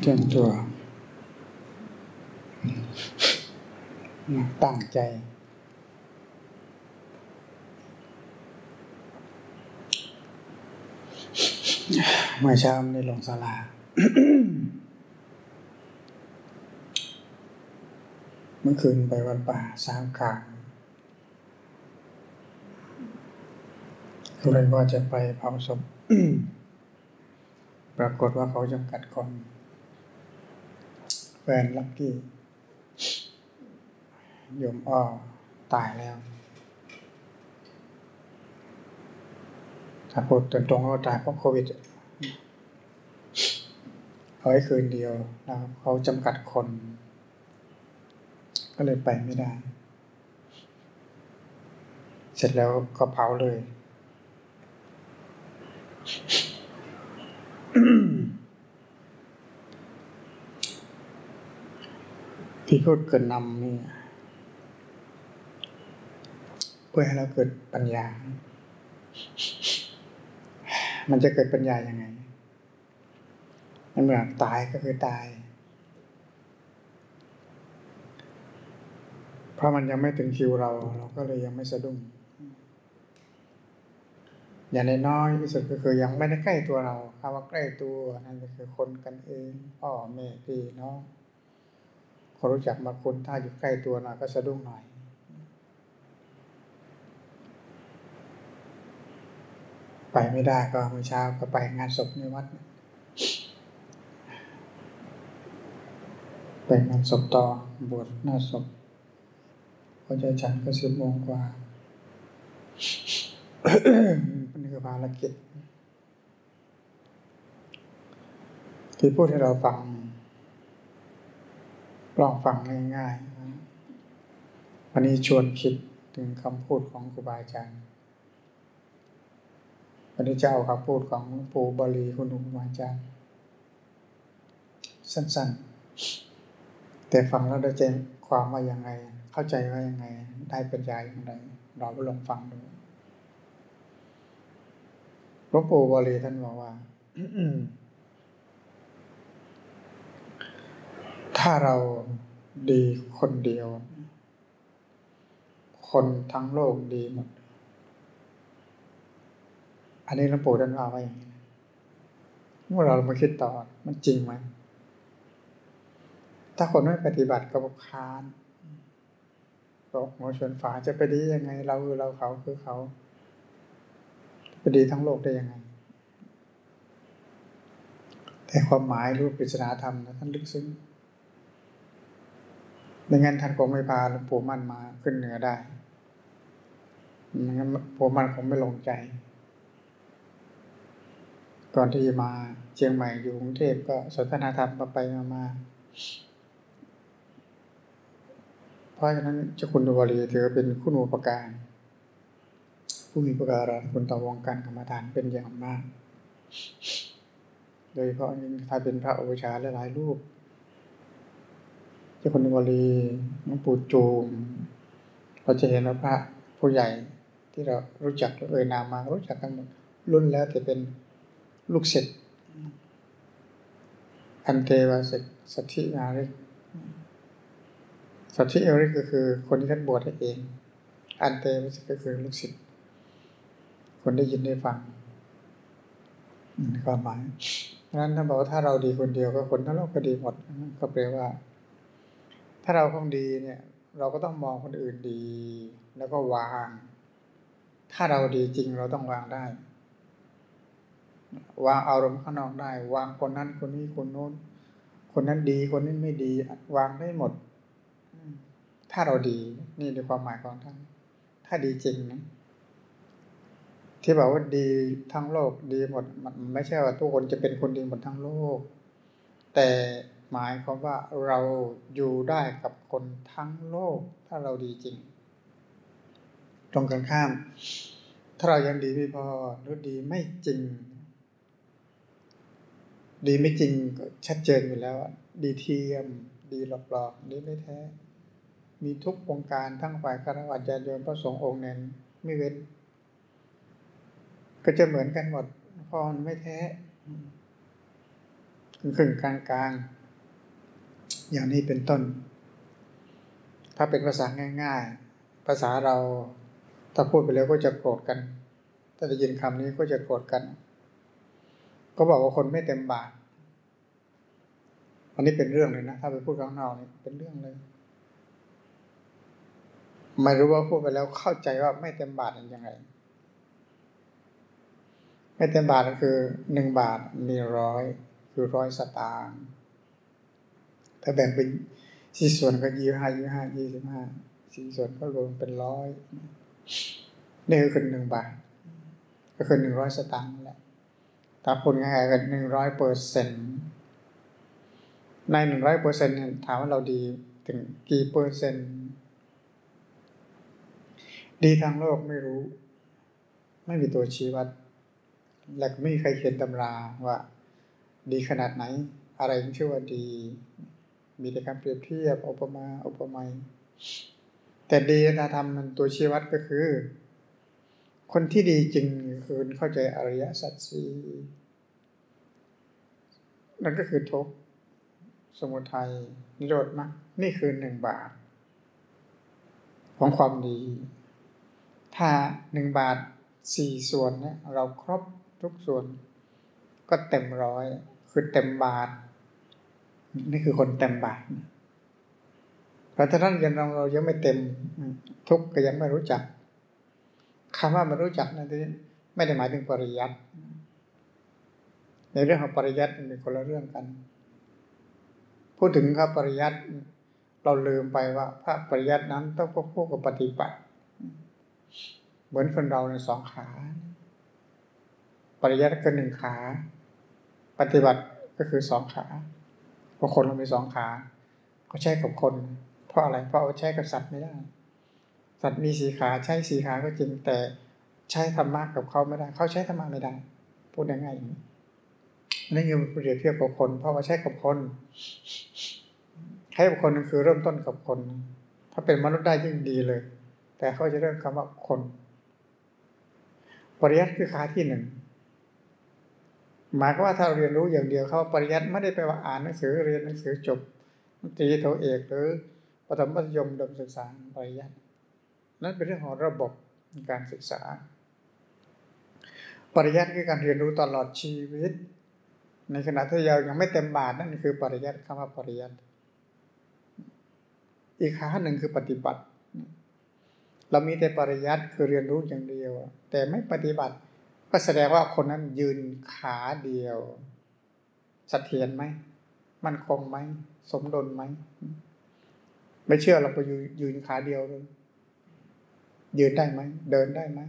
เตรียมตัว ตั้งใจ เมื่อเช้าได้ลงศาลาเมื่อคืนไปวัดป่าสามกลางก็เลยว่าจะไปเผาศพปรากฏว่าเขาจำกัดคน แฟนลักกี้โยมอ้อตายแล้ว ถ้าพูดตรงๆก็ตายเพราะโควิดเอาไว้คืนเดียวแล้วเขาจำกัดคน ก็เลยไปไม่ได้ เสร็จแล้วก็เผาเลย ที่พูดเกิดนำนี่เพื่อให้เราเกิดปัญญา มันจะเกิดปัญญายังไง มันเหมือนตายก็คือตาย เพราะมันยังไม่ถึงคิวเรา เราก็เลยยังไม่สะดุ้ง อย่างน้อยที่สุดก็คือยังไม่ได้ใกล้ตัวเราคำว่าใกล้ตัวนั่นก็คือคนกันเองพ่อแม่พี่น้อง คนรู้จักมาคุณถ้าอยู่ใกล้ตัวหน่อยก็สะดุ้งหน่อย ไปไม่ได้ก็เมื่อเช้าก็ไปงานศพในวัดไปงานศพต่อบวชหน้าศพพอใจฉันก็สิบโมงกว่านี่คือภารกิจที่พูดให้เราฟัง ลองฟังง่ายๆ วันนี้ชวนคิดถึงคำพูดของครูบาอาจารย์ วันนี้จะเอาคำพูดของปู่บาลีคุณครูบาอาจารย์ สั้นๆ แต่ฟังแล้วได้ใจความว่ายังไง เข้าใจว่ายังไง ได้ปัญญาอย่างไรเราไปลองฟังดูหลวงปู่บาลีท่านบอกว่า ถ้าเราดีคนเดียว คนทั้งโลกดีหมด อันนี้หลวงปู่ท่านว่าไว้อย่างนี้เมื่อเรามาคิดต่อมันจริงไหมถ้าคนไม่ปฏิบัติก็บค้านบอกหัวชนฝาจะไปดียังไง เราคือเราเขาคือเขาจะดีทั้งโลกได้ยังไง แต่ความหมายรู้ปริศนาธรรมนะท่านลึกซึ้ง ไม่งั้นท่านคงไม่พาหลวงปู่มั่นมาขึ้นเหนือได้ไม่งั้นปู่มั่นคงไม่ลงใจ ก่อนที่จะมาเชียงใหม่อยู่กรุงเทพก็สนทนาธรรมมาไปมาเพราะฉะนั้นเจ้าคุณดุวารีถือเป็นคุณูปการผู้มีประการคุณต่อวงการกรรมฐานเป็นอย่างมาก โดยเฉพาะยิ่งถ้าเป็นพระอุปชาหลายๆรูป เจ้าคุณดุวารีหลวงปู่จูมเราจะเห็นว่าพระผู้ใหญ่ที่เรารู้จักเอ่ยนามมารู้จักกันหมดรุ่นแล้วแต่เป็นลูกศิษย์อันเทวาสิกสัทธินาริกสัทธิเอริกก็คือ คนที่ท่านบวชเอง อันเทวาสิกก็คือลูกศิษย์คนได้ยินได้ฟังความหมายเพราะนั้นท่านบอกว่าถ้าเราดีคนเดียวก็คนทั้งโลกก็ดีหมดก็แปลว่า ถ้าเราคงดีเนี่ย เราก็ต้องมองคนอื่นดี แล้วก็วาง ถ้าเราดีจริงเราต้องวางได้ วางอารมณ์ข้างนอกได้ วางคนนั้นคนนี้คนโน้น คนนั้นดีคนนี้ไม่ดี วางได้หมด ถ้าเราดีนี่ในความหมายของท่านถ้าดีจริงนะที่บอกว่าดีทั้งโลกดีหมดมันไม่ใช่ว่าทุกคนจะเป็นคนดีหมดทั้งโลก แต่ หมายความว่าเราอยู่ได้กับคนทั้งโลกถ้าเราดีจริง ตรงกันข้าม ถ้าเรายังดีไม่พอหรือดีไม่จริง ดีไม่จริงก็ชัดเจนอยู่แล้ว ดีเทียม ดีหลอกๆดีไม่แท้ มีทุกวงการทั้งฝ่ายคารวะญาติโยมพระสงฆ์องค์เน้นไม่เว้น ก็จะเหมือนกันหมดพอนไม่แท้ครึ่งๆกลาง อย่างนี้เป็นต้น ถ้าเป็นภาษาง่าย ๆ ภาษาเราถ้าพูดไปแล้วก็จะโกรธกัน ถ้าได้ยินคำนี้ก็จะโกรธกัน ก็บอกว่าคนไม่เต็มบาทอันนี้เป็นเรื่องเลยนะ ถ้าไปพูดข้างนอกนี่เป็นเรื่องเลย ไม่รู้ว่าพูดไปแล้วเข้าใจว่าไม่เต็มบาทเป็นยังไง ไม่เต็มบาทก็คือหนึ่งบาทมีร้อยคือร้อยสตางค์ ถ้าแบ่งเป็นสี่ส่วนก็ยี่ห้ายี่ห้ายี่สิบห้าสี่ส่วนก็รวมเป็นร้อยนี่คือหนึ่งบาท ก็คือหนึ่งร้อยสตางค์แหละถ้าพูดง่ายๆก็หนึ่งร้อยเปอร์เซ็นต์ในหนึ่งร้อยเปอร์เซ็นต์ถามว่าเราดีถึงกี่เปอร์เซ็นต์ ดีทางโลกไม่รู้ ไม่มีตัวชี้วัด และไม่มีใครเขียนตำราว่า ดีขนาดไหน อะไรที่ชื่อว่าดี มีแต่การเปรียบเทียบอุปมาอุปไมยแต่ดีถ้าทำมันตัวชี้วัดก็คือ คนที่ดีจริงคือเข้าใจอริยสัจสี่นั่นก็คือทุกสมุทัยนิโรธมรรคนี่คือหนึ่งบาท ของความดี ถ้าหนึ่งบาทสี่ส่วนเนี่ยเราครบทุกส่วน ก็เต็มร้อย คือเต็มบาท นี่คือคนเต็มบาทเพราะท่านยังเราเรายังไม่เต็มทุกก็ยังไม่รู้จักคำว่าไม่รู้จักนั่นไม่ได้หมายถึงปริยัติในเรื่องของปริยัติมันเป็นคนละเรื่องกัน พูดถึงครับปริยัติเราลืมไปว่าพระปริยัตินั้นต้องควบคู่กับปฏิบัติ เหมือนคนเราในสองขา ปริยัติก็หนึ่งขา ปฏิบัติก็คือสองขา พราะคนเรามีสองขาเขาใช้กับคน เพราะอะไรเพราะเอาใช้กับสัตว์ไม่ได้ สัตว์มีสีขาใช้สีขาก็จริงแต่ใช้ธรรมะกับเขาไม่ได้ เขาใช้ธรรมะไม่ได้ พูดง่ายๆอย่างนี้นี่คือเปรียบเทียบกับคน เพราะว่าใช้กับคนใช้กับคนคือเริ่มต้นกับคน ถ้าเป็นมนุษย์ได้ยิ่งดีเลย แต่เขาจะเริ่มคำว่าคน ปริยัติคือขาที่หนึ่ง หมายก็ว่าถ้าเราเรียนรู้อย่างเดียวเขาปริยัติไม่ได้แปลว่าอ่านหนังสือเรียนหนังสือจบตรีโทเอกหรือปฐมมัธยมดมศึกษาปริยัตินั่นเป็นเรื่องของระบบการศึกษา ปริยัติคือการเรียนรู้ตลอดชีวิต ในขณะที่เรายังไม่เต็มบาทนั่นคือปริยัติคำว่าปริยัติอีกขาหนึ่งคือปฏิบัติ เรามีแต่ปริยัติคือเรียนรู้อย่างเดียว แต่ไม่ปฏิบัติ ก็แสดงว่าคนนั้นยืนขาเดียวสเสถียรไหมมันคงไหมสมดุลไหมไม่เชื่อเราไปยืนขาเดียวเลยยืนได้ไหมเดินได้ไหม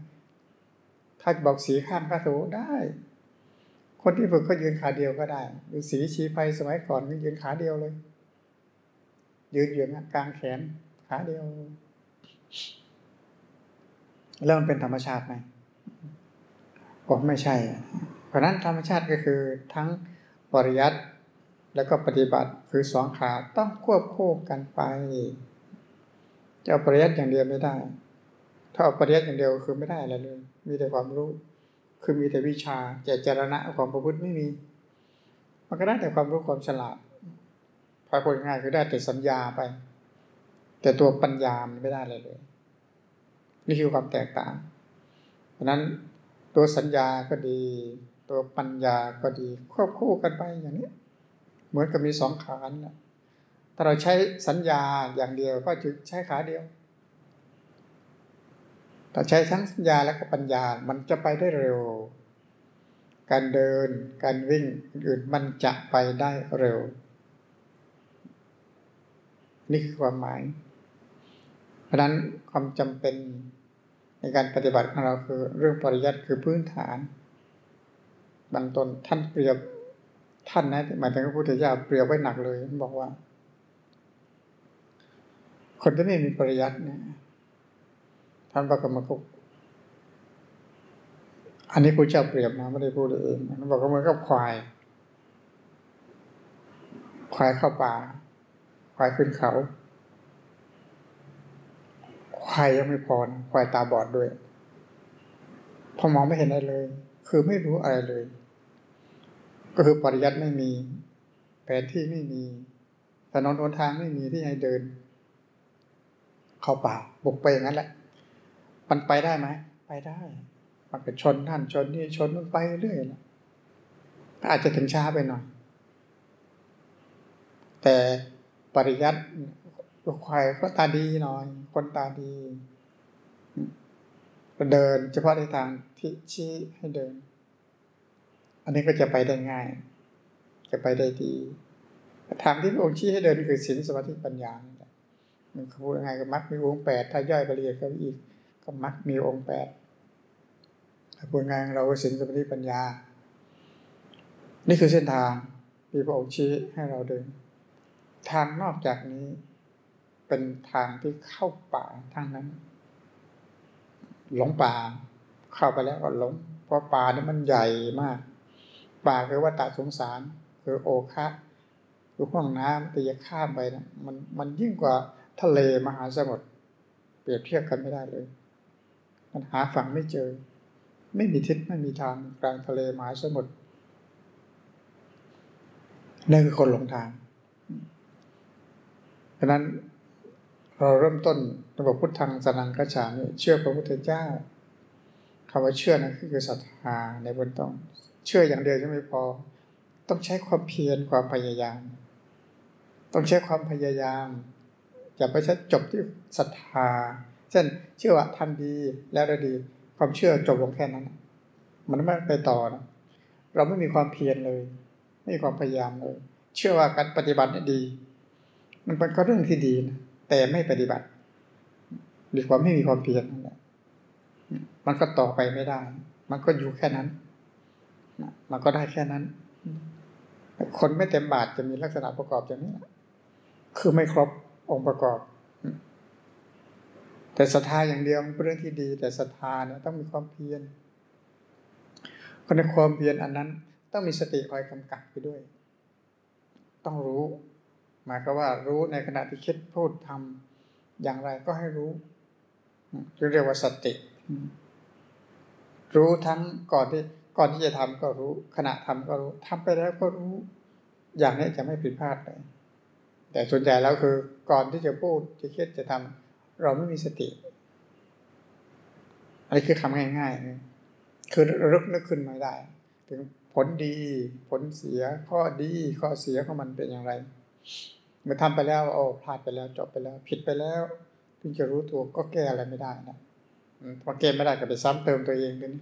ถ้าบอกสีข้างพระถูได้ คนที่ฝึกก็ยืนขาเดียวก็ได้หรือสีชีภัยสมัยก่อนก็ยืนขาเดียวเลย ยืนอยู่นะกลางแขนขาเดียวแล้วมันเป็นธรรมชาติไหม ก็ไม่ใช่ เพราะนั้นธรรมชาติก็คือทั้งปริยัติแล้วก็ปฏิบัติคือสองขาต้องควบคู่กันไปจะเอาปริยัติอย่างเดียวไม่ได้ ถ้าเอาปริยัติอย่างเดียวคือไม่ได้อะไรเลย มีแต่ความรู้ คือมีแต่วิชาแต่จรณะความประพฤติไม่มี มันก็ได้แต่ความรู้ความฉลาดพอคนง่ายคือได้แต่สัญญาไป แต่ตัวปัญญามันไม่ได้เลยเลย นี่คือความแตกต่าง เพราะนั้น ตัวสัญญาก็ดี ตัวปัญญาก็ดี ควบคู่กันไปอย่างนี้เหมือนกับมีสองขานะถ้าเราใช้สัญญาอย่างเดียวก็จะใช้ขาเดียวถ้าใช้ทั้งสัญญาและก็ปัญญา มันจะไปได้เร็ว การเดิน การวิ่งอื่นมันจะไปได้เร็ว นี่คือความหมาย เพราะนั้นความจำเป็น ในการปฏิบัติของเราคือเรื่องปริยัติคือพื้นฐานบางตนท่านเปรียบท่านนะหมายถึงพระพุทธเจ้าเปรียบไว้หนักเลยบอกว่า คนที่ไม่มีปริยัติเนี่ยท่านบอกกับมาคุกอันนี้พระเจ้าเปรียบนะไม่ได้พูดเองท่านบอกว่าเหมือนกับควาย ควายเข้าป่า ควายขึ้นเขา ควายยังไม่พอนควายตาบอดด้วย พอมองไม่เห็นอะไรเลย คือไม่รู้อะไรเลย ก็คือปริยัติไม่มี แผนที่ไม่มีถนนหนทางไม่มีที่ให้เดิน เข้าป่าบุกไปอย่างนั้นแหละ มันไปได้ไหมไปได้ มันก็ชนท่านชนนี่ชนมันไปเรื่อยนะอาจจะถึงช้าไปหน่อย แต่ปริยัติ ควายก็ตาดีหน่อย คนตาดีเดินเฉพาะในทางที่ชี้ให้เดิน อันนี้ก็จะไปได้ง่าย จะไปได้ดีทางที่พระองค์ชี้ให้เดินคือศีลสมาธิปัญญามันพูดยังไงก็มักมีองค์แปดถ้าย่อยละเอียดก็อีก ก็มักมีองค์แปดถ้าพูดง่ายเราศีลสมาธิปัญญา นี่คือเส้นทางที่พระองค์ชี้ให้เราเดิน ทางนอกจากนี้ เป็นทางที่เข้าป่าทางนั้น หลงป่า เข้าไปแล้วก็หลง เพราะป่านี่มันใหญ่มาก ป่าคือว่าตาสงสาร คือโอคะคือห้องน้ำแต่จะข้ามไปนะมันมันยิ่งกว่าทะเลมหาสมุทรเปรียบเทียบกันไม่ได้เลย มันหาฝั่งไม่เจอ ไม่มีทิศไม่มีทางกลางทะเลมหาสมุทรนั่นคือคนหลงทางดังนั้น เราเริ่มต้นระบบพุทธังสนังกระฉามีเชื่อพระพุทธเจ้าคำว่าเชื่อนั้นคือศรัทธาในบนต้อง เชื่ออย่างเดียวจะไม่พอ ต้องใช้ความเพียรความพยายาม ต้องใช้ความพยายามอย่าไปใช้จบที่ศรัทธาเช่นเชื่อว่าทำดีแล้วได้ดี ความเชื่อจบลงแค่นั้น มันไม่ไปต่อนะเราไม่มีความเพียรเลย ไม่มีความพยายามเลย เชื่อว่าการปฏิบัติดี มันเป็นก็เรื่องที่ดีนะ แต่ไม่ปฏิบัติดีกว่าไม่มีความเพียรนั่นแหละมันก็ต่อไปไม่ได้ มันก็อยู่แค่นั้นมันก็ได้แค่นั้น คนไม่เต็มบาทจะมีลักษณะประกอบอย่างนี้คือไม่ครบองค์ประกอบ แต่ศรัทธาอย่างเดียวเป็นเรื่องที่ดี แต่ศรัทธาเนี่ยต้องมีความเพียรคนในความเพียรอันนั้น ต้องมีสติคอยกำกับไปด้วย ต้องรู้ หมายก็ว่ารู้ในขณะที่คิดพูดทำอย่างไรก็ให้รู้เรียกว่าสติ รู้ทั้งก่อนที่ก่อนที่จะทำก็รู้ ขณะทำก็รู้ทำไปแล้วก็รู้ อย่างนี้จะไม่ผิดพลาดเลยแต่ส่วนใหญ่แล้วคือ ก่อนที่จะพูดจะคิดจะทำเราไม่มีสติอันนี้คือคำง่ายๆ คือรึกนึกขึ้นมาได้ ถึงผลดี ผลเสียข้อดี ข้อเสียของมันเป็นอย่างไร เมื่อทำไปแล้วโอ้พลาดไปแล้วจบไปแล้ว ผิดไปแล้ว ถึงจะรู้ตัวก็แก้อะไรไม่ได้นะพอแก้ไม่ได้ก็ไปซ้ำเติมตัวเองด้วย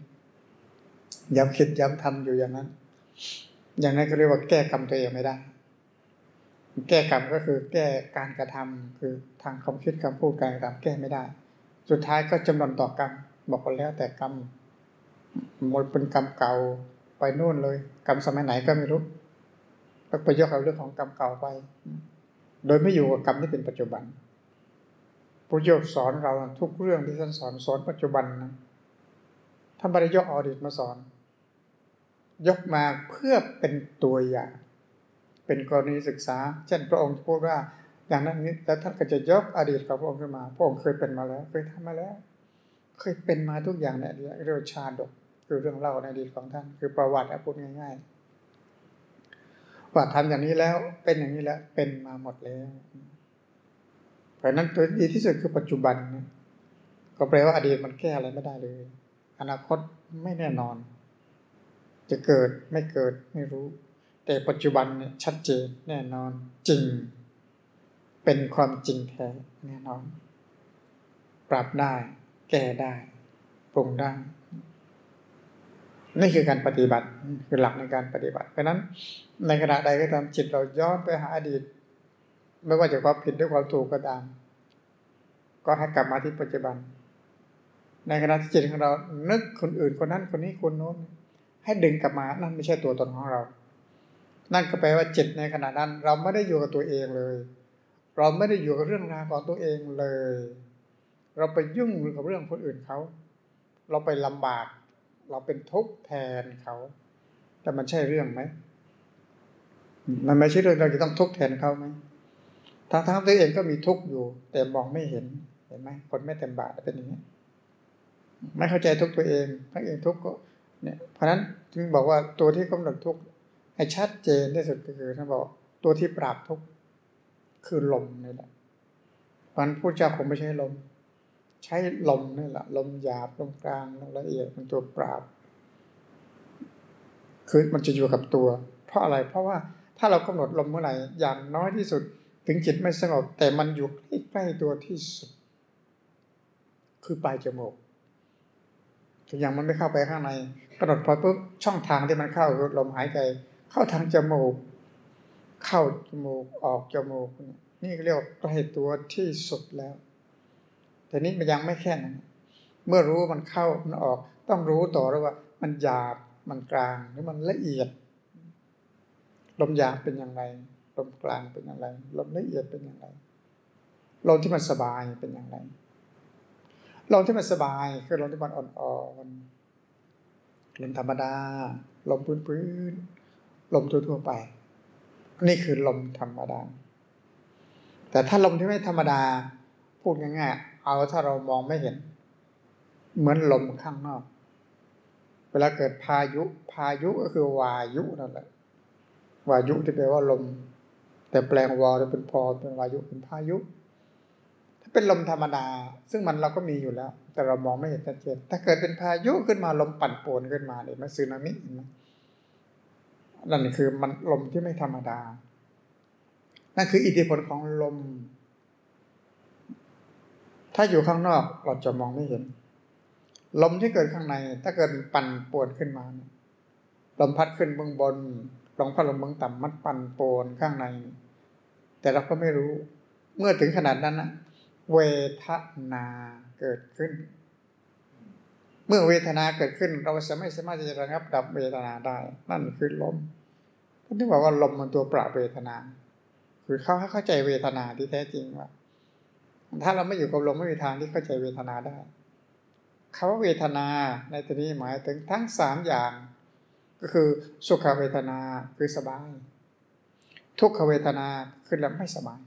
ย้ำคิดย้ำทำอยู่อย่างนั้น อย่างนั้นก็เรียกว่าแก้กรรมตัวเองไม่ได้ แก้กรรมก็คือแก้การกระทำคือทางความคิดคำพูดการกระทำแก้ไม่ได้ สุดท้ายก็จำนวนต่อกรรมบอกกันแล้วแต่กรรมหมดเป็นกรรมเก่าไปนู่นเลย กรรมสมัยไหนก็ไม่รู้ก็ไปยกเอาเรื่องของกรรมเก่าไป โดยไม่อยู่กับกรรมที่เป็นปัจจุบันพระโยคสอนเราทุกเรื่องที่ท่านสอนสอนปัจจุบันนะท่านไม่ได้ยกอดีตมาสอน ยกมาเพื่อเป็นตัวอย่าง เป็นกรณีศึกษา เช่นพระองค์พูดว่าอย่างนั้นนี้แล้วท่านก็จะยกอดีตของพระองค์ขึ้นมา พระองค์เคยเป็นมาแล้ว เคยทำมาแล้ว เคยเป็นมาทุกอย่างเนี่ยเรียกชาดกคือเรื่องเล่าในอดีตของท่าน คือประวัติพูดง่าย ๆ ว่าทำอย่างนี้แล้วเป็นอย่างนี้แล้วเป็นมาหมดแล้ว เพราะนั้นตัวดีที่สุดคือปัจจุบันก็แปลว่าอดีตมันแก้อะไรไม่ได้เลย อนาคตไม่แน่นอน จะเกิดไม่เกิดไม่รู้ แต่ปัจจุบันเนี่ยชัดเจนแน่นอนจริง เป็นความจริงแท้แน่นอน ปรับได้ แก้ได้ปรุงได้ นี่คือการปฏิบัติคือหลักในการปฏิบัติ เพราะนั้น ในขณะใดก็ตามจิตเราย้อนไปหาอดีต ไม่ว่าจะความผิดหรือความถูกก็ตาม ก็ให้กลับมาที่ปัจจุบัน ในขณะที่จิตของเรานึกคนอื่นคนนั้นคนนี้คนโน้นให้ดึงกลับมานั่นไม่ใช่ตัวตนของเรา นั่นก็แปลว่าจิตในขณะนั้น เราไม่ได้อยู่กับตัวเองเลย เราไม่ได้อยู่กับเรื่องราวของตัวเองเลย เราไปยุ่งกับเรื่องคนอื่นเขา เราไปลำบาก เราเป็นทุกข์แทนเขา แต่มันใช่เรื่องไหมมันไม่ใช่เรื่องเราจะต้องทุกข์แทนเขาไหมทั้งทั้งตัวเองก็มีทุกข์อยู่ แต่มองไม่เห็นเห็นไหมคนไม่เต็มบาทเป็นอย่างนี้ไม่เข้าใจทุกตัวเองทั้งเองทุกก็เนี่ยเพราะนั้นจึงบอกว่าตัวที่กำหนดทุกข์ให้ชัดเจนที่สุดก็คือท่านบอกตัวที่ปราบทุกข์คือลมนี่แหละมันพูดเจ้าคงไม่ใช่ลม ใช้ลมนี่แหละ ลมหยาบลมกลางลมละเอียดเป็นตัวปราบ คือมันจะอยู่กับตัว เพราะอะไร เพราะว่าถ้าเรากำหนดลมเมื่อไหร่อย่างน้อยที่สุด ถึงจิตไม่สงบ แต่มันอยู่ใกล้ๆตัวที่สุด คือปลายจมูกถึงอย่างมันไม่เข้าไปข้างในกำหนดพอปุ๊บช่องทางที่มันเข้าคือลมหายใจ เข้าทางจมูก เข้าจมูกออกจมูก นี่เรียกว่าใกล้ตัวที่สุดแล้ว แต่นี้มันยังไม่แค่นั้น เมื่อรู้มันเข้ามันออก ต้องรู้ต่อแล้วว่า มันหยาบมันกลางหรือมันละเอียด ลมหยาบเป็นอย่างไร ลมกลางเป็นอย่างไร ลมละเอียดเป็นอย่างไรลมที่มันสบายเป็นอย่างไรลมที่มันสบายคือลมที่มันอ่อนๆลมธรรมดา ลมพื้นๆลมทั่วๆไป นี่คือลมธรรมดา แต่ถ้าลมที่ไม่ธรรมดา พูดง่ายๆ เอาถ้าเรามองไม่เห็น เหมือนลมข้างนอก เวลาเกิดพายุ พายุก็คือวายุนั่นแหละ วายุที่แปลว่าลม แต่แปลงวอจะเป็นพอเป็นวายุเป็นพายุ ถ้าเป็นลมธรรมดา ซึ่งมันเราก็มีอยู่แล้ว แต่เรามองไม่เห็นชัดเจนถ้าเกิดเป็นพายุขึ้นมาลมปั่นป่วนขึ้นมาเนี่ยมันซึนามินั่นคือมันลมที่ไม่ธรรมดา นั่นคืออิทธิพลของลม ถ้าอยู่ข้างนอกเราจะมองไม่เห็น ลมที่เกิดข้างใน ถ้าเกิดปั่นปวนขึ้นมา ลมพัดขึ้นเบื้องบน ลมพัดลมเบื้องต่ำมันปั่นปวนข้างใน แต่เราก็ไม่รู้ เมื่อถึงขนาดนั้นนะเวทนาเกิดขึ้น เมื่อเวทนาเกิดขึ้น เราจะไม่สามารถจะระงับดับเวทนาได้ นั่นคือลมท่านที่บอกว่าลมมันตัวปราบเวทนา คือเขาให้เข้าใจเวทนาที่แท้จริงว่า ถ้าเราไม่อยู่กับลมไม่มีทางที่เข้าใจเวทนาได้คาว่าเวทนาในที่นี้หมายถึงทั้งสามอย่าง ก็คือสุขเวทนาคือสบาย ทุกขเวทนาคือแล้วไม่สบาย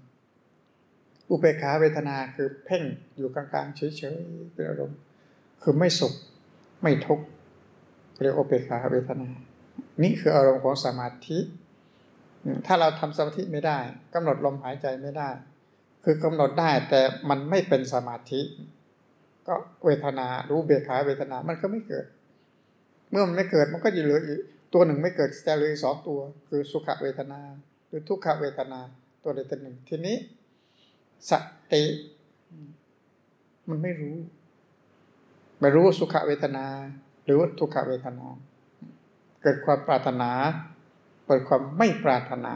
อุเบกขาเวทนาคือเพ่งอยู่กลางๆเฉยๆเป็นอารมณ์คือไม่สุขไม่ทุกข์เรียกอุเบกขาเวทนา นี่คืออารมณ์ของสมาธิ ถ้าเราทำสมาธิไม่ได้กำหนดลมหายใจไม่ได้ คือกำหนดได้แต่มันไม่เป็นสมาธิ ก็เวทนารู้เบกขาเวทนามันก็ไม่เกิด เมื่อมันไม่เกิดมันก็จะเหลืออีกตัวหนึ่งไม่เกิดแต่เลยสองตัว คือสุขเวทนา หรือทุกขเวทนาตัวใดตัวหนึ่งทีนี้ สติ มันไม่รู้ ไม่รู้สุขเวทนา หรือว่าทุกขเวทนา เกิดความปรารถนา เกิดความไม่ปรารถนา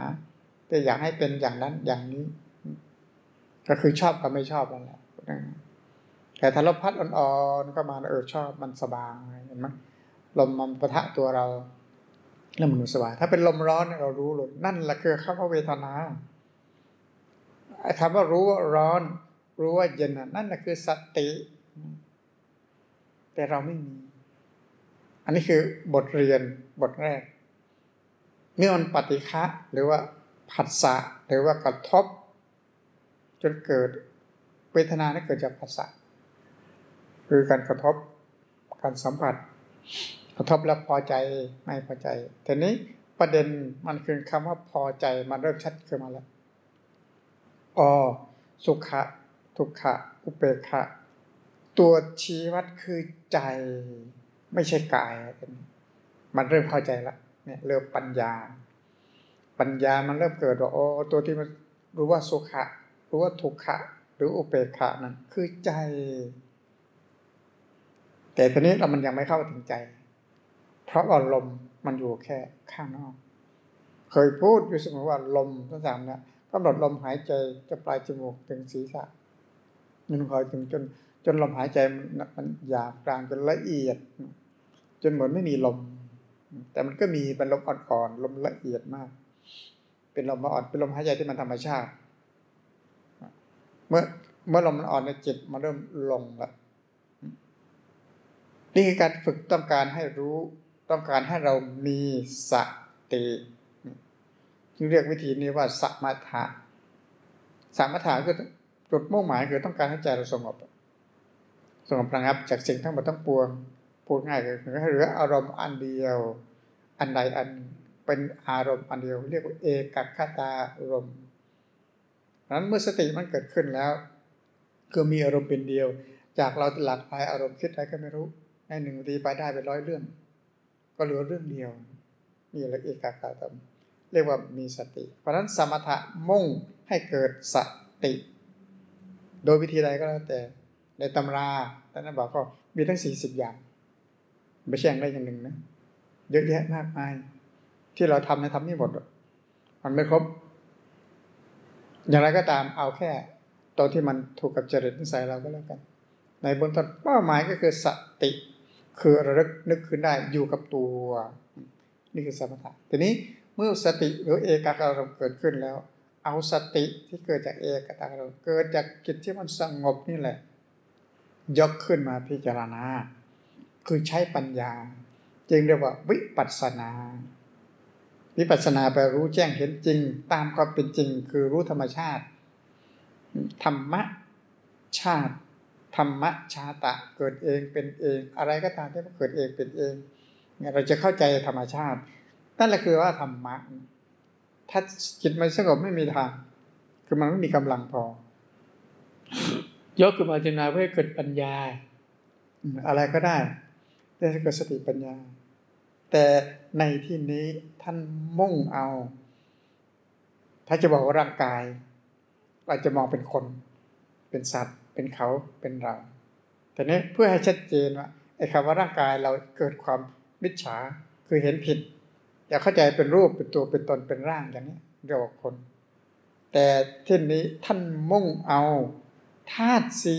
แต่อยากให้เป็นอย่างนั้นอย่างนี้ ก็คือชอบกับไม่ชอบนั่นแหละแต่ถ้าลมพัดอ่อนๆก็มาเออชอบมันสบายเห็นไหมลมมันประทะตัวเราแล้วมันสบาย ถ้าเป็นลมร้อนเรารู้เลยนั่นแหละคือข้าเวทนาคำว่ารู้ว่าร้อน รู้ว่าเย็นนั่นแหละคือสติ แต่เราไม่มี อันนี้คือบทเรียนบทแรกเมื่อมันปฏิฆะหรือว่าผัสสะหรือว่ากระทบ จนเกิดเวทนาที่เกิดจากผัสสะคือการกระทบการสัมผัส กระทบแล้วพอใจไม่พอใจทีนี้ประเด็นมันคือคำว่าพอใจมันเริ่มชัดขึ้นมาแล้วอสุขะทุกขะอุเบกขะตัวชี้วัดคือใจไม่ใช่กายมันเริ่มเข้าใจแล้วเนี่ยเริ่มปัญญา ปัญญามันเริ่มเกิดว่าโอ้ตัวที่มันรู้ว่าสุขะ รู้ว่าทุกขะ หรืออุเบกขานั้นคือใจ แต่ตอนนี้เรามันยังไม่เข้าถึงใจ เพราะว่าลมมันอยู่แค่ข้างนอก เคยพูดอยู่เสมอว่าลมทั้งสามเนี่ยกำหนดลมหายใจจะปลายจมูกถึงศีรษะมันคอยถึงจน จนลมหายใจมันหยาบกลางจนละเอียด จนเหมือนไม่มีลม แต่มันก็มีเป็นลมอ่อนๆลมละเอียดมาก เป็นลมอ่อนเป็นลมหายใจที่มันธรรมชาติ มื่อเมื่อลมมันอ่อนในจิตมันเริ่มลงละนี่คือการฝึกต้องการให้รู้ต้องการให้เรามีสติเรียกวิธีนี้ว่าสมถะสมถะคือจุดมุ่งหมายคือต้องการให้ใจเราสงบสงบระงับจากสิ่งทั้งหมดทั้งปวงพูดง่ายก็คือให้เหลืออารมณ์อันเดียว อันใดอันเป็นอารมณ์อันเดียว เรียกว่าเอกคตารมณ์ นั้นเมื่อสติมันเกิดขึ้นแล้วคือมีอารมณ์เป็นเดียว จากเราหลักหลายอารมณ์คิดอะไรก็ไม่รู้ในหนึ่งนาทีไปได้เป็นร้อยเรื่อง ก็เหลือเรื่องเดียวนี่แหละเอกคตารมณ์เรียกว่ามีสติ เพราะฉะนั้นสมถะมุ่งให้เกิดสติ โดยวิธีใดก็แล้วแต่ ในตำราท่านบอกก็มีทั้งสี่สิบอย่างไม่ใช่อย่างใดอย่างหนึ่งนะเยอะแยะมากมาย ที่เราทำในทำนี่หมดมันไม่ครบ อย่างไรก็ตามเอาแค่ตอนที่มันถูกกับจริตนิสัยเราก็แล้วกัน ในเบื้องต้นเป้าหมายก็คือสติ คือระลึกนึกขึ้นได้อยู่กับตัว นี่คือสมถะทีนี้เมื่อสติหรือเอกคารมเกิดขึ้นแล้ว เอาสติที่เกิดจากเอกคารมเกิดจากจิตที่มันสงบนี่แหละ ยกขึ้นมาพิจารณา คือใช้ปัญญา จึงเรียกว่าวิปัสสนา วิปัสสนาแปลรู้แจ้งเห็นจริง ตามความเป็นจริง คือรู้ธรรมชาติ ธรรมะชาติธรรมะชาตะเกิดเองเป็นเอง อะไรก็ตามที่มันเกิดเองเป็นเองเนี่ยเราจะเข้าใจธรรมชาติ นั่นแหละคือว่าธรรมะถ้าจิตมันสงบไม่มีทาง คือมันไม่มีกำลังพอยกขึ้นมาจินนาเพื่อเกิดปัญญา อะไรก็ได้ได้เกิดสติปัญญา แต่ในที่นี้ท่านมุ่งเอา ถ้าจะบอกว่าร่างกายเราจะมองเป็นคน เป็นสัตว์ เป็นเขาเป็นเรา แต่นี้เพื่อให้ชัดเจนว่าไอ้คำว่าร่างกายเราเกิดความมิจฉาคือเห็นผิด อยากเข้าใจเป็นรูปเป็นตัวเป็นตนเป็นร่างอย่างนี้เรียกว่าคน แต่ที่นี้ท่านมุ่งเอาธาตุสี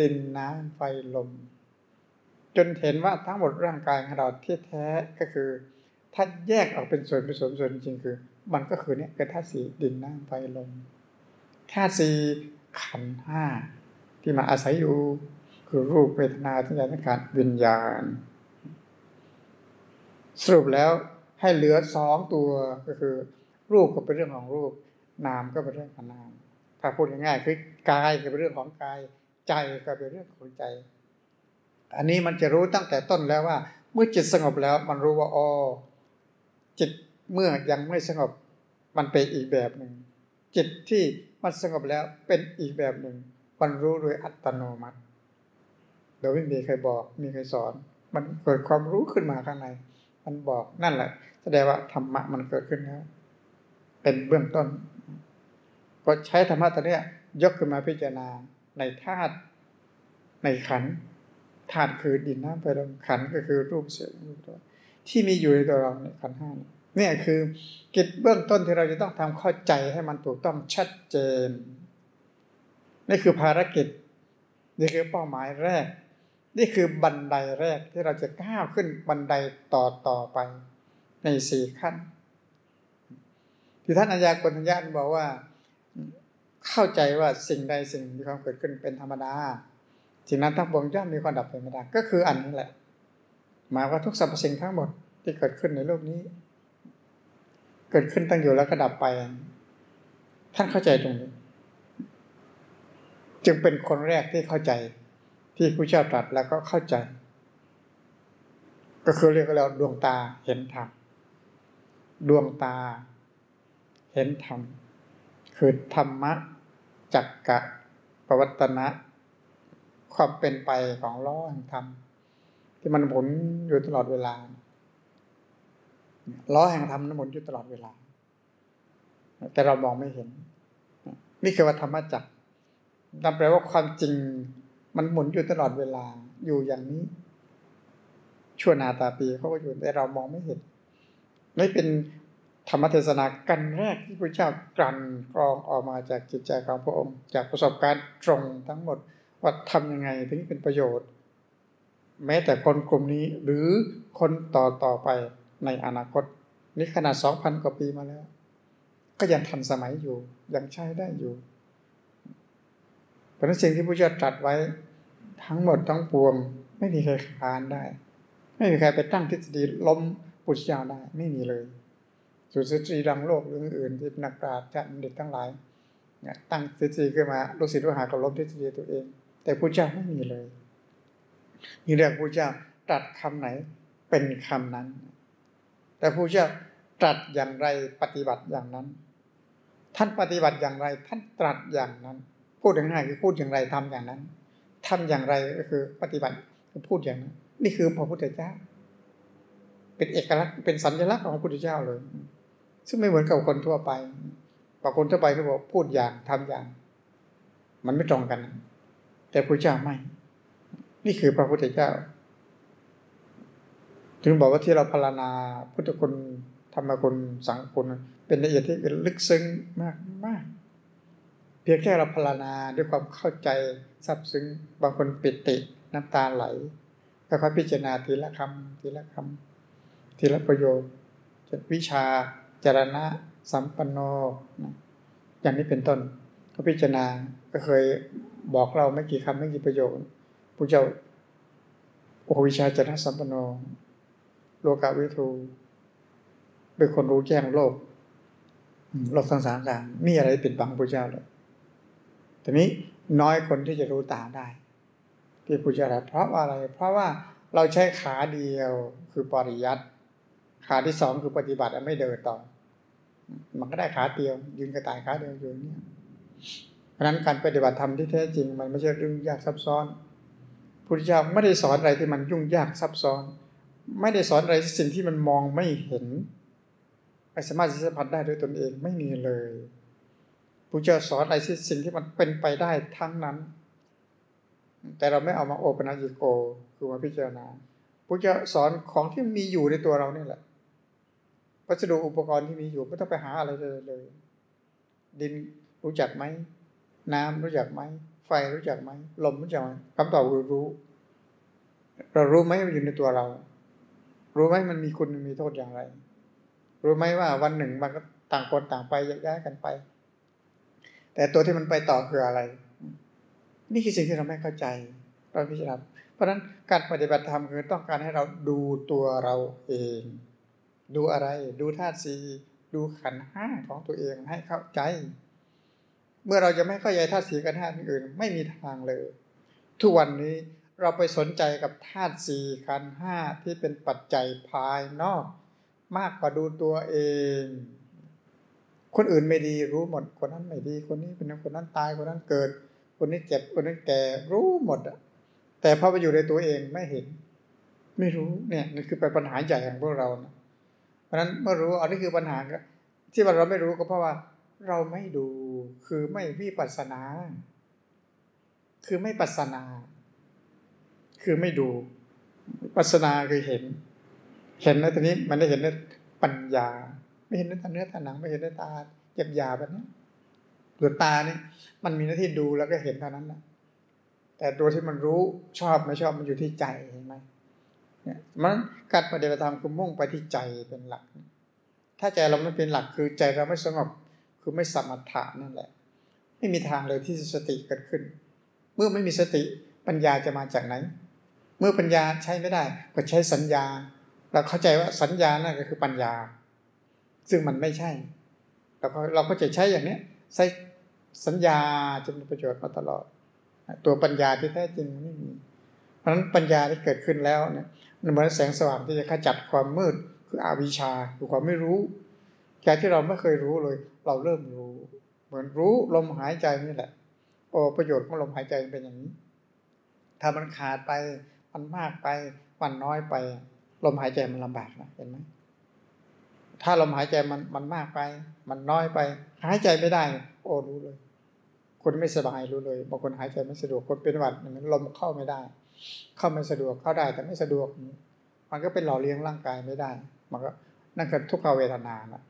ดินน้ำไฟลม จนเห็นว่าทั้งหมดร่างกายของเราที่แท้ก็คือ ถ้าแยกออกเป็นส่วนผสมส่วนจริงคือ มันก็คือเนี่ยคือธาตุสี่ดินน้ำไฟลมธาตุสี่ขันห้าที่มาอาศัยอยู่คือรูปเวทนาสัญญาสังขารวิญญาณ สรุปแล้วให้เหลือสองตัวก็คือ รูปก็เป็นเรื่องของรูป นามก็เป็นเรื่องของนาม ถ้าพูดง่ายๆคือกายก็เป็นเรื่องของกาย ใจก็เป็นเรื่องของใจ อันนี้มันจะรู้ตั้งแต่ต้นแล้วว่า เมื่อจิตสงบแล้ว มันรู้ว่าอ๋อจิตเมื่อยังไม่สงบ มันเป็นอีกแบบหนึ่ง จิตที่มันสงบแล้วเป็นอีกแบบหนึ่ง มันรู้โดยอัตโนมัติโดยไม่มีใครบอกมีใครสอน มันเกิดความรู้ขึ้นมาข้างใน มันบอกนั่นแหละ แสดงว่าธรรมะมันเกิดขึ้นแล้วเป็นเบื้องต้น ก็ใช้ธรรมะตัวเนี้ยยกขึ้นมาพิจารณาในธาตุในขันธาตุคือดินน้ำไฟลมขันก็คือรูปเสียงรูปตัวที่มีอยู่ในตัวเราเนี่ยขันห้าเนี่ยคือกิจเบื้องต้นที่เราจะต้องทำเข้าใจให้มันถูกต้องชัดเจนนี่คือภารกิจนี่คือเป้าหมายแรก นี่คือบันไดแรกที่เราจะก้าวขึ้นบันไดต่อต่อไป ในสี่ขั้น ที่ท่านอาญากรทัญญาบอกว่า เข้าใจว่าสิ่งใดสิ่งมีความเกิดขึ้นเป็นธรรมดา สิ่งนั้นทั้งปวงย่อมมีความดับเป็นธรรมดาก็คืออันนี้แหละ หมายว่าทุกสรรพสิ่งทั้งหมดที่เกิดขึ้นในโลกนี้ เกิดขึ้นตั้งอยู่แล้วก็ดับไป ท่านเข้าใจตรงนี้ จึงเป็นคนแรกที่เข้าใจที่พระเจ้าตรัสแล้วก็เข้าใจ ก็คือเรียกว่าเราดวงตาเห็นธรรมดวงตา เห็นธรรมคือธรรมะจักกะปวัตนะ ความเป็นไปของล้อแห่งธรรมที่มันหมุนอยู่ตลอดเวลา ล้อแห่งธรรมนั้นหมุนอยู่ตลอดเวลา แต่เรามองไม่เห็น นี่คือว่าธรรมจักรนั่นแปลว่าความจริง มันหมุนอยู่ตลอดเวลา อยู่อย่างนี้ ชั่วนาตาปีเขาก็อยู่แต่เรามองไม่เห็นไม่เป็นธรรมเทศนากันแรกที่พระเจ้ากลั่นกรองออกมาจากจิตใจของพระองค์ จากประสบการณ์ตรงทั้งหมด ว่าทำยังไงถึงเป็นประโยชน์ แม้แต่คนกลุ่มนี้หรือคนต่อต่อไปในอนาคต นี่ขนาดสองพันกว่าปีมาแล้ว ก็ยังทันสมัยอยู่ ยังใช้ได้อยู่เพราะนั้นสิ่งที่พระเจ้าตรัสไว้ทั้งหมดทั้งปวง ไม่มีใครค้านได้ ไม่มีใครไปตั้งทฤษฎีล้มพุทธเจ้าได้ไม่มีเลยสุดสตรีดังโลกเรื่ออื่นที่นักปราชญ์เด็กทั้งหลายตั้งทฤษฎีขึ้นมาลูกศิษย์ลูกหาก็ล้มทฤษฎีตัวเอง แต่พระเจ้าไม่มีเลยนี่เรียกพระเจ้าตรัสคำไหนเป็นคำนั้น แต่แต่ผู้เจ้าตรัสอย่างไรปฏิบัติอย่างนั้น ท่านปฏิบัติอย่างไร ท่านตรัสอย่างนั้น พูดง่ายๆคือพูดอย่างไรทำอย่างนั้นทำอย่างไรก็คือปฏิบัติคือพูดอย่างนั้น นี่คือพระพุทธเจ้า เป็นเอกลักษณ์เป็นสัญลักษณ์ของพระพุทธเจ้าเลย ซึ่งไม่เหมือนกับคนทั่วไปบางคนทั่วไปเขาบอกพูดอย่างทำอย่าง มันไม่ตรงกัน แต่พระเจ้าไม่ นี่คือพระพุทธเจ้า ถึงบอกว่าที่เราพารณาพุทธคุณธรรมคุณสังคุณเป็นละเอียดที่ลึกซึ้งมากมากเพียงแค่เราพารณาด้วยความเข้าใจซับซึ้งบางคนปิติน้ำตาไหลค่อยๆพิจารณาทีละคำทีละคำทีละประโยควิชาจารณะ สัมปันโน อย่างนี้เป็นต้น ก็พิจารณาก็เคย บอกเราไม่กี่คำไม่กี่ประโยคผู้เจ้าโอวิชาจรสัมปันโนโลกาวิทูเป็นคนรู้แจ้งโลกโลกทั้งสามสามมีอะไรปิดบังพระเจ้าเลยแต่นี้น้อยคนที่จะรู้ตาได้ ที่พุทธเจ้าเพราะว่าอะไร เพราะว่าเราใช้ขาเดียวคือปริยัติขาที่สองคือปฏิบัติไม่เดินต่อ มันก็ได้ขาเดียว ยืนกระต่ายขาเดียวอยู่เนี่ย เพราะนั้นการปฏิบัติธรรมที่แท้จริง มันไม่ใช่เรื่องยากซับซ้อนพุทธเจ้าไม่ได้สอนอะไรที่มันยุ่งยากซับซ้อน ไม่ได้สอนอะไรสิ่งที่มันมองไม่เห็นไม่สามารถสัมผัสได้ด้วยตนเองไม่มีเลยพุทธเจ้าสอนอะไรสิ่งที่มันเป็นไปได้ทั้งนั้น แต่เราไม่เอามาโอปนาญิโกคือมาพิจารณาพุทธเจ้าสอนของที่มีอยู่ในตัวเรานี่แหละวัสดุอุปกรณ์ที่มีอยู่ไม่ต้องไปหาอะไรเลยเลย ดินรู้จักไหม น้ำรู้จักไหมไฟรู้จักไหมลมรู้จักไหมคำตอบคือรู้ เรารู้ไหมมันอยู่ในตัวเรา รู้ไหมมันมีคุณมีโทษอย่างไร รู้ไหมว่าวันหนึ่งมันก็ต่างคนต่างไปแยกย้ายกันไป แต่ตัวที่มันไปต่อคืออะไร นี่คือสิ่งที่เราไม่เข้าใจเราพิจารณาเพราะฉะนั้นการปฏิบัติธรรมคือต้องการให้เราดูตัวเราเอง ดูอะไร ดูธาตุสีดูขันห้าของตัวเองให้เข้าใจ เมื่อเราจะไม่เข้าใจธาตุสีกับธาตุอื่น ไม่มีทางเลย ทุกวันนี้เราไปสนใจกับธาตุสี่ขันห้าที่เป็นปัจจัยภายนอก มากกว่าดูตัวเอง คนอื่นไม่ดีรู้หมด คนนั้นไม่ดีคนนี้เป็นคนนั้นตายคนนั้นเกิด คนนี้เจ็บคนนั้นแก่รู้หมดอะแต่พอไปอยู่ในตัวเองไม่เห็น ไม่รู้เนี่ยนี่คือเป็นปัญหาใหญ่ของพวกเรานะเพราะฉะนั้นเมื่อรู้อันนี้คือปัญหาที่ว่าเราไม่รู้ก็เพราะว่า เราไม่ดู คือไม่วิปัสนา คือไม่ปัสนา คือไม่ดูปัสนาคือเห็น เห็นแล้วทีนี้มันได้เห็นด้วยปัญญา ไม่เห็นด้วยตาเนื้อตาหนัง ไม่เห็นด้วยตาเจ็บยาแบบนี้ดวงตานี่มันมีหน้าที่ดูแล้วก็เห็นเท่านั้นนะแต่ตัวที่มันรู้ชอบไม่ชอบมันอยู่ที่ใจเห็นไหมเนี่ยมันการปฏิบัติธรรมคือมุ่งไปที่ใจเป็นหลัก ถ้าใจเราไม่เป็นหลักคือใจเราไม่สงบ คือไม่สมถะนั่นแหละ ไม่มีทางเลยที่สติเกิดขึ้น เมื่อไม่มีสติปัญญาจะมาจากไหน เมื่อปัญญาใช้ไม่ได้ ก็ใช้สัญญา เราเข้าใจว่าสัญญานั่นก็คือปัญญา ซึ่งมันไม่ใช่เราก็เราก็จะใช้อย่างนี้ใช้สัญญาจะมีประโยชน์มาตลอด ตัวปัญญาที่แท้จริงไม่มีเพราะฉะนั้นปัญญาที่เกิดขึ้นแล้วเนี่ยมันเหมือนแสงสว่างที่จะขจัดความมืดคืออวิชชาคือความไม่รู้ จากที่เราไม่เคยรู้เลย เราเริ่มรู้ เหมือนรู้ลมหายใจนี่แหละ โอ้ประโยชน์ของลมหายใจเป็นอย่างนี้ ถ้ามันขาดไป มันมากไป มันน้อยไป ลมหายใจมันลำบากนะเห็นไหมถ้าลมหายใจมันมันมากไป มันน้อยไป หายใจไม่ได้ โอ้รู้เลย คนไม่สบายรู้เลยบางคนหายใจไม่สะดวกคนเป็นหวัดมันลมเข้าไม่ได้ เข้าไม่สะดวกเข้าได้แต่ไม่สะดวก มันก็เป็นหล่อเลี้ยงร่างกายไม่ได้ มันก็นั่นคือทุกขเวทนานะ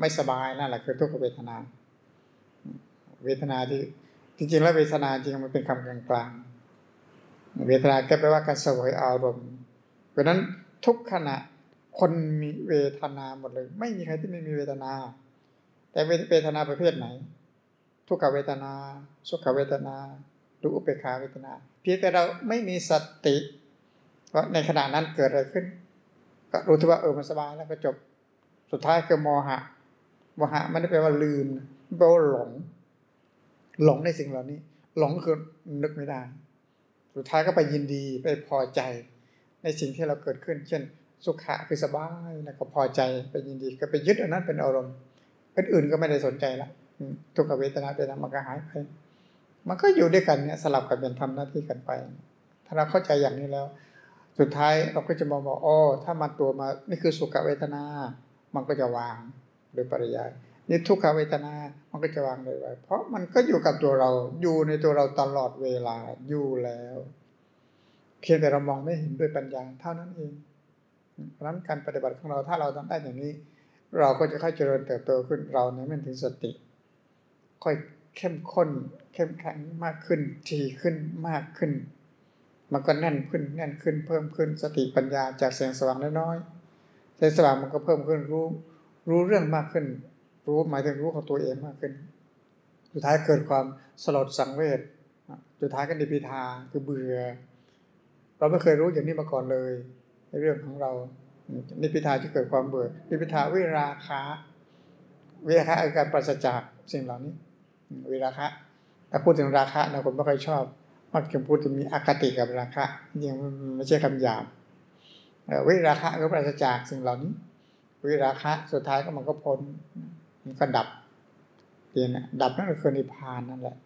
ไม่สบายนั่นแหละคือทุกขเวทนา เวทนาที่จริงๆแล้วเวทนาจริงมันเป็นคำกลางๆเวทนาก็แปลว่าการสวยอารมณ์ เพราะนั้นทุกขณะคนมีเวทนาหมดเลย ไม่มีใครที่ไม่มีเวทนา แต่เวทนาประเภทไหน ทุกขเวทนา สุขเวทนาหรืออุเบกขาเวทนา เพียงแต่เราไม่มีสติว่าในขณะนั้นเกิดอะไรขึ้น ก็รู้ที่ว่าเออมันสบายแล้วก็จบ สุดท้ายคือโมหะโมหะมันไม่แปลว่าลืมแปลว่าหลง หลงในสิ่งเหล่านี้ หลงคือนึกไม่ได้ สุดท้ายก็ไปยินดีไปพอใจ ในสิ่งที่เราเกิดขึ้น เช่น สุขะคือสบายแล้วก็พอใจเป็นยินดีก็ไปยึดอันนั้นเป็นอารมณ์อื่นๆก็ไม่ได้สนใจละทุกขเวทนาเป็นมันก็หายไป มันก็อยู่ด้วยกันเนี่ยสลับกันเป็นทำหน้าที่กันไป ถ้าเราเข้าใจอย่างนี้แล้ว สุดท้ายเราก็จะมองว่าอ๋อถ้ามันตัวมานี่คือสุขเวทนา มันก็จะวางโดยปริยายนี่ทุกขเวทนา มันก็จะวางเลยไว้เพราะมันก็อยู่กับตัวเราอยู่ในตัวเราตลอดเวลาอยู่แล้วเพียงแต่เรามองไม่เห็นด้วยปัญญาเท่านั้นเองเพราะนั้นการปฏิบัติของเราถ้าเราทำได้อย่างนี้ เราก็จะค่อยเจริญเติบโตขึ้นเราเนี่ยมันถึงสติ ค่อยเข้มข้น เข้มแข็งมากขึ้นทีขึ้นมากขึ้น มันก็แน่นขึ้นแน่นขึ้นเพิ่มขึ้นสติปัญญาจากแสงสว่างน้อยๆ แสงสว่างมันก็เพิ่มขึ้นรู้ รู้เรื่องมากขึ้น รู้หมายถึงรู้ของตัวเองมากขึ้น สุดท้ายเกิดความสลดสังเวชสุดท้ายก็ดิพิทาคือเบื่อ เราไม่เคยรู้อย่างนี้มาก่อนเลยในเรื่องของเรานิพิทาที่เกิดความเบื่อนิพิทาวิราคะวิราคะอาการปราศจากสิ่งเหล่านี้วิราคะถ้าพูดถึงราคะนะคนไม่ค่อยชอบมักจะพูดถึงมีอคติกับราคะยังไม่ใช่คำหยาบ วิราคะก็ปราศจากสิ่งเหล่านี้ วิราคะสุดท้ายก็มันก็พ้นมันก็ดับเองนดับนั่นก็คือนิพพานนั่นแหละ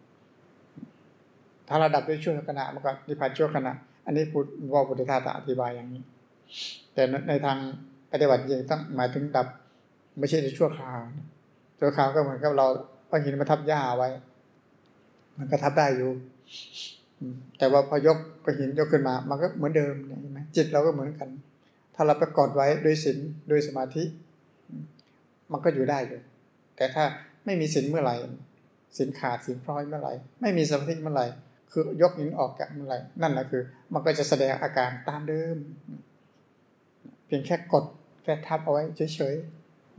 ถ้าเราดับด้วยชั่วขณะมันก็นิพพานชั่วขณะ อันนี้พูดว่าพุทธทาสอธิบายอย่างนี้ แต่ในทางปฏิบัติจริงต้องหมายถึงดับ ไม่ใช่ในชั่วคราวชั่วคราวก็เหมือนกับเราเอาหินมาทับหญ้าไว้ มันก็ทับได้อยู่แต่ว่าพอยกก็หินยกขึ้นมา มันก็เหมือนเดิมเห็นไหมจิตเราก็เหมือนกัน ถ้าเราไปกอดไว้ด้วยศีลด้วยสมาธิ มันก็อยู่ได้อยู่แต่ถ้าไม่มีศีลเมื่อไหร่ศีลขาดศีลพร้อยเมื่อไหร่ ไม่มีสมาธิเมื่อไหร่ คือยกหินออกจากเมื่อไหร่ นั่นแหละคือ มันก็จะแสดงอาการตามเดิม เพียงแค่กดแค่ทับเอาไว้เฉย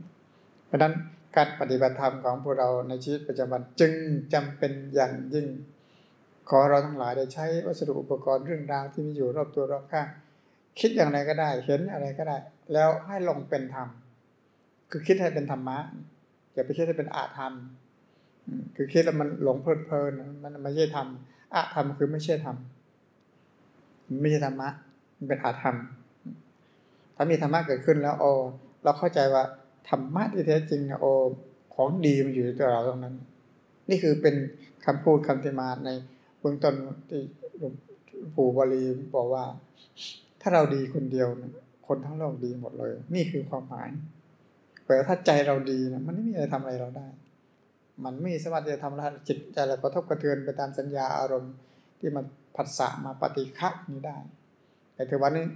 ๆเพราะนั้นการปฏิบัติธรรมของพวกเราในชีวิตประจำวันจึงจำเป็นอย่างยิ่ง ขอเราทั้งหลายได้ใช้วัสดุอุปกรณ์เรื่องราวที่มีอยู่รอบตัวรอบข้าง คิดอย่างไรก็ได้ เห็นอะไรก็ได้ แล้วให้ลงเป็นธรรม คือคิดให้เป็นธรรมะอย่าไปคิดให้เป็นอาธรรม คือคิดแล้วมันหลงเพลินเพลินมันไม่ใช่ธรรมอาธรรมคือไม่ใช่ธรรมไม่ใช่ธรรมะ มันเป็นอาธรรม ถ้ามีธรรมะเกิดขึ้นแล้วโอเราเข้าใจว่าธรรมะที่แท้จริงโอของดีมันอยู่ในตัวเราตรงนั้น นี่คือเป็นคำพูดคำที่มาในเบื้องต้นที่ปู่บาลีบอกว่า ถ้าเราดีคนเดียวคนทั้งโลกดีหมดเลย นี่คือความหมายแต่ถ้าใจเราดีนะมันไม่มีอะไรทำอะไรเราได้ มันไม่สามารถจะทำให้จิตใจเรากระทบกระเทือนไปตามสัญญาอารมณ์ ที่มันผัสสะมาปฏิฆะนี้ได้ แต่ถือว่านี้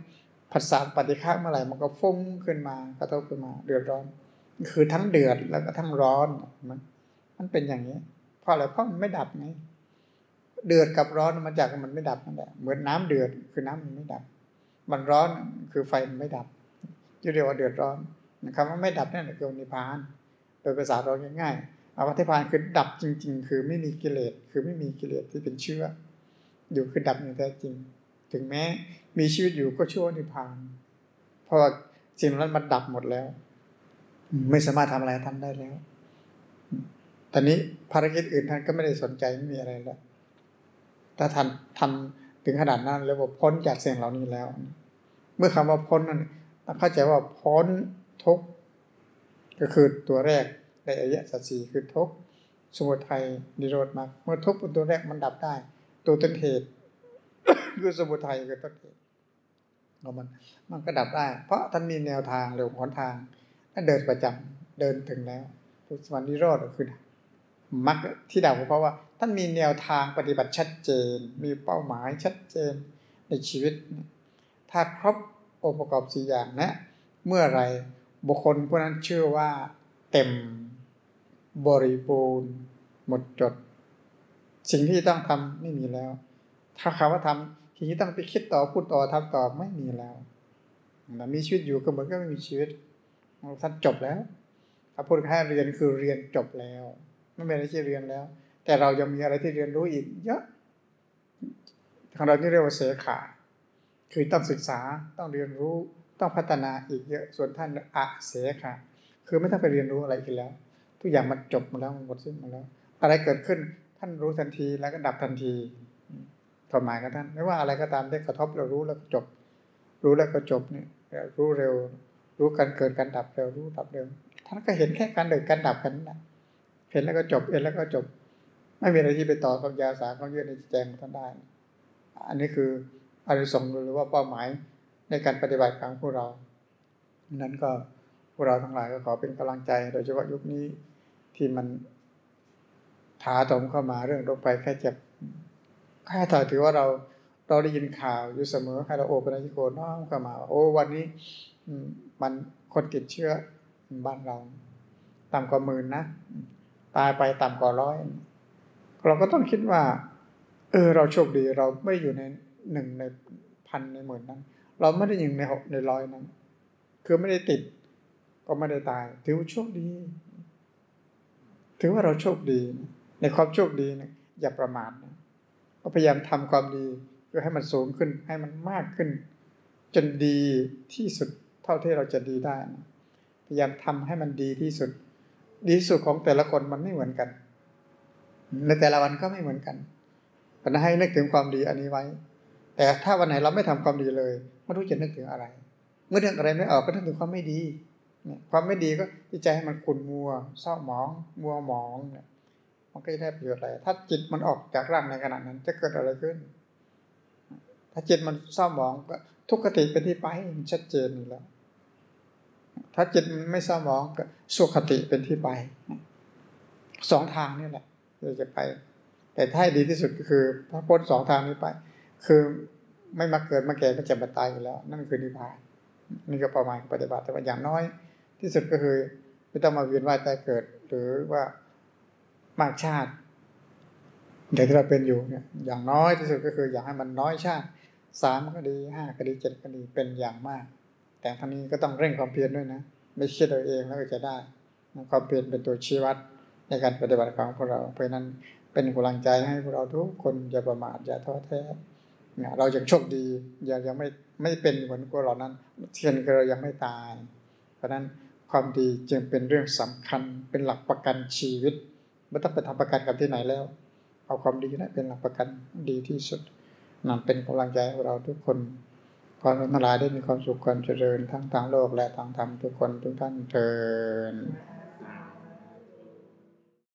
ผัสสะปฏิฆะเมื่อไหร่มันก็ฟุ้งขึ้นมากระทบขึ้นมา เดือดร้อน คือทั้งเดือดแล้วก็ทั้งร้อนมันมันเป็นอย่างนี้เพราะอะไรเพราะมันไม่ดับไงเดือดกับร้อนมันจากมันไม่ดับนั่นแหละเหมือนน้ำเดือดคือน้ำมันไม่ดับ มันร้อนคือไฟมันไม่ดับที่เรียกว่าเดือดร้อนคำว่าไม่ดับนั่นคือนิพพาน โดยภาษาเราง่ายๆอวัติพานคือดับจริง ๆ คือไม่มีกิเลสคือไม่มีกิเลสที่เป็นเชื้ออยู่คือดับอย่างแท้จริง ถึงแม้มีชีวิตอยู่ก็ชั่วนิพพาน เพราะสิ่งนั้นมันดับหมดแล้ว ไม่สามารถทำอะไรทำได้แล้วตอนนี้ภารกิจอื่นท่านก็ไม่ได้สนใจไม่มีอะไรแล้วถ้าท่านทำ ถึงขนาดนั้นแล้วว่าพ้นจากสิ่งเหล่านี้แล้ว เมื่อคำว่าพ้นนั้นเข้าใจว่าพ้นทุกก็คือตัวแรกในอริยสัจสีคือทุกสมุทัยนิโรธมรรคเมื่อทุกเป็นตัวแรกมันดับได้ ตัวต้นเหตุคือสมุทัยคือต้นเหตุมันมันก็ดับได้ เพราะท่านมีแนวทางหรือหนทางท่านเดินประจำเดินถึงแล้วทุสวรรค์นิโรธคือ รคที่ดับเพราะว่า ท่านมีแนวทางปฏิบัติชัดเจน มีเป้าหมายชัดเจนในชีวิต ถ้าครบองค์ประกอบสี่อย่างนะ เมื่อไรบุคคลผู้นั้นเชื่อว่า เต็มบริบูรณ์ หมดจด สิ่งที่ต้องทำไม่มีแล้ว ถ้าคำว่าทำทีนี้ต้องไปคิดต่อพูดต่อทำต่อไม่มีแล้วมีชีวิตอยู่ก็เหมือนก็ไม่มีชีวิตท่านจบแล้ว ถ้าพูดแค่เรียนคือเรียนจบแล้ว ไม่เป็นอะไรที่เรียนแล้ว แต่เรายังมีอะไรที่เรียนรู้อีกเยอะของเราที่เรียกว่าเสขาคือต้องศึกษาต้องเรียนรู้ต้องพัฒนาอีกเยอะส่วนท่านอะเสค่ะคือไม่ต้องไปเรียนรู้อะไรอีกแล้ว ทุกอย่างมันจบมาแล้วมันหมดสิ้นมาแล้ว อะไรเกิดขึ้นท่านรู้ทันทีแล้วก็ดับทันทีความหมายของท่านไม่ว่าอะไรก็ตามที่กระทบเรารู้แล้วจบ รู้แล้วก็จบเนี่ยรู้เร็ว รู้การเกิดการดับเร็วรู้ดับเร็วท่านก็เห็นแค่การเกิดการดับกันนั่นแหละ ห็นแล้วก็จบเห็นแล้วก็จบ ไม่มีอะไรที่ไปต่อกับยาสาของยืดในจิตใจของท่านได้ อันนี้คืออาริสงส์หรือว่าเป้าหมายในการปฏิบัติของพวกเรา นั้นก็พวกเราทั้งหลายก็ขอเป็นกำลังใจ โดยเฉพาะยุคนี้ที่มันถาถมเข้ามาเรื่องโรคภัยแค่เจ็บแค่ถ้าถือว่าเราเราได้ยินข่าวอยู่เสมอให้เราโอปัญญิโกน้อมเข้ามา โอ้วันนี้มมันคนติดเชื้อบ้านเราต่ำกว่าหมื่นนะ ตายไปต่ำกว่าร้อยเราก็ต้องคิดว่า เออ เราโชคดีเราไม่อยู่ในหนึ่งในพันในหมื่นนั้น เราไม่ได้ยิงในหกในร้อยนั้น คือไม่ได้ติด ก็ไม่ได้ตาย ถือว่าโชคดี ถือว่าเราโชคดี ในความโชคดีนี่ยอย่าประมาทนะก็พยายามทำความดีเพื่อให้มันสูงขึ้นให้มันมากขึ้น จนดีที่สุดเท่าที่เราจะดีได้นะพยายามทำให้มันดีที่สุด ดีสุดของแต่ละคนมันไม่เหมือนกัน ในแต่ละวันก็ไม่เหมือนกันก็ให้นึกถึงความดีอันนี้ไว้ แต่ถ้าวันไหนเราไม่ทำความดีเลยไม่รู้จะนึกถึงอะไร เมื่อนึกอะไรไม่ออกก็นึกถึงความไม่ดีความไม่ดีก็จิตใจให้มันขุ่นมัวเศร้าหมองมัวหมองเนี่ยมันก็จะได้ประโยชน์อะไร ถ้าจิตมันออกจากร่างในขณะนั้น จะเกิดอะไรขึ้น ถ้าจิตมันเศร้าหมองก็ทุกขติเป็นที่ไปชัดเจนอยู่แล้ว ถ้าจิตมันไม่เศร้าหมองก็สุขติเป็นที่ไปสองทางนี่แหละเราจะไป แต่ถ้าดีที่สุดก็คือพระพ้นสองทางนี้ไป คือไม่มาเกิดมาแก่มาเจ็บมาตายอยู่แล้ว นั่นคือนิพพานนี่ก็ประมาณปฏิบัติแต่ว่าอย่างน้อย ที่สุดก็คือไม่ต้องมาเวียนว่ายตายเกิด หรือว่ามากชาติอย่างที่เราเป็นอยู่เนี่ยอย่างน้อยที่สุดก็คืออยากให้มันน้อยชาติสามก็ดีห้าก็ดีเจ็ดก็ดีเป็นอย่างมาก แต่ทั้งนี้ก็ต้องเร่งความเพียรด้วยนะ ไม่คิดเอาเองแล้วก็จะได้ความเพียรเป็นตัวชี้วัดในการปฏิบัติของพวกเรา เพราะนั้นเป็นกำลังใจให้พวกเราทุกคนอย่าประมาทอย่าท้อแท้เนี่ยเรายังโชคดียังยังไม่ไม่เป็นเหมือนพวกเรานั้นเทียนเรายังไม่ตาย เพราะนั้นความดีจึงเป็นเรื่องสำคัญเป็นหลักประกันชีวิตไม่ต้องไปทำประกันกับที่ไหนแล้ว เอาความดีนะเป็นหลักประกันดีที่สุดนั่นเป็นกำลังใจให้เราทุกคน อให้ทั้งหลายได้มีความสุขความเจริญทั้งทางโลกและทางธรรมทุกคนทุกท่านเจริญ